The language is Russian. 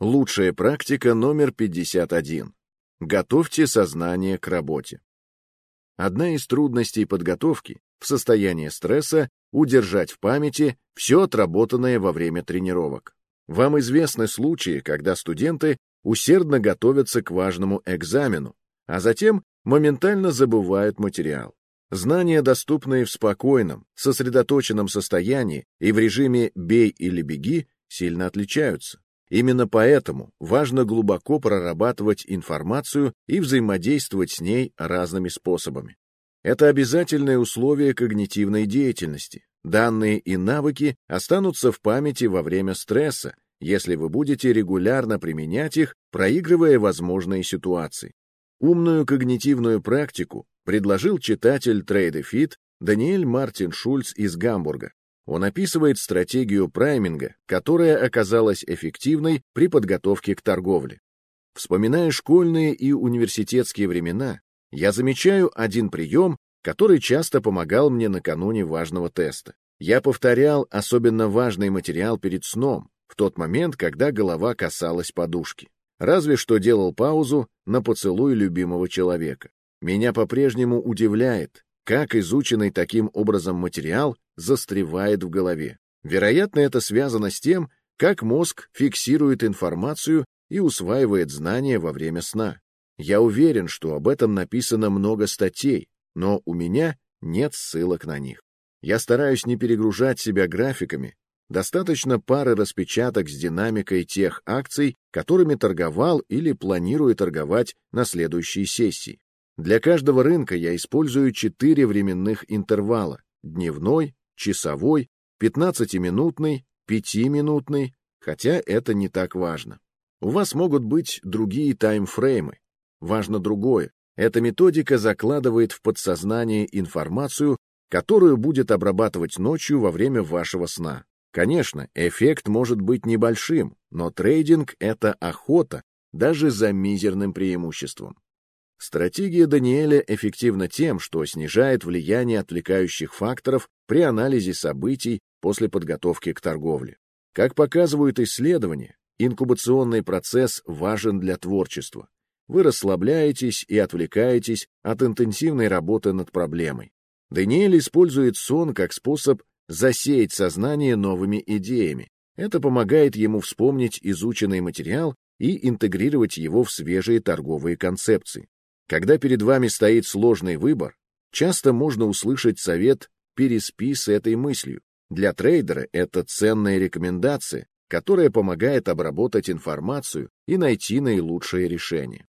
Лучшая практика номер 51. Готовьте сознание к работе. Одна из трудностей подготовки в состоянии стресса удержать в памяти все отработанное во время тренировок. Вам известны случаи, когда студенты усердно готовятся к важному экзамену, а затем моментально забывают материал. Знания, доступные в спокойном, сосредоточенном состоянии и в режиме «бей или беги», сильно отличаются. Именно поэтому важно глубоко прорабатывать информацию и взаимодействовать с ней разными способами. Это обязательное условие когнитивной деятельности. Данные и навыки останутся в памяти во время стресса, если вы будете регулярно применять их, проигрывая возможные ситуации. Умную когнитивную практику предложил читатель Трейдефит Даниэль Мартин Шульц из Гамбурга. Он описывает стратегию прайминга, которая оказалась эффективной при подготовке к торговле. Вспоминая школьные и университетские времена, я замечаю один прием, который часто помогал мне накануне важного теста. Я повторял особенно важный материал перед сном, в тот момент, когда голова касалась подушки. Разве что делал паузу на поцелуй любимого человека. Меня по-прежнему удивляет, как изученный таким образом материал застревает в голове. Вероятно, это связано с тем, как мозг фиксирует информацию и усваивает знания во время сна. Я уверен, что об этом написано много статей, но у меня нет ссылок на них. Я стараюсь не перегружать себя графиками. Достаточно пары распечаток с динамикой тех акций, которыми торговал или планирую торговать на следующей сессии. Для каждого рынка я использую четыре временных интервала – дневной, часовой, 15-минутный, 5-минутный, хотя это не так важно. У вас могут быть другие таймфреймы. Важно другое. Эта методика закладывает в подсознание информацию, которую будет обрабатывать ночью во время вашего сна. Конечно, эффект может быть небольшим, но трейдинг — это охота, даже за мизерным преимуществом. Стратегия Даниэля эффективна тем, что снижает влияние отвлекающих факторов при анализе событий после подготовки к торговле. Как показывают исследования, инкубационный процесс важен для творчества. Вы расслабляетесь и отвлекаетесь от интенсивной работы над проблемой. Даниэль использует сон как способ засеять сознание новыми идеями. Это помогает ему вспомнить изученный материал и интегрировать его в свежие торговые концепции. Когда перед вами стоит сложный выбор, часто можно услышать совет «переспи с этой мыслью». Для трейдера это ценная рекомендация, которая помогает обработать информацию и найти наилучшее решение.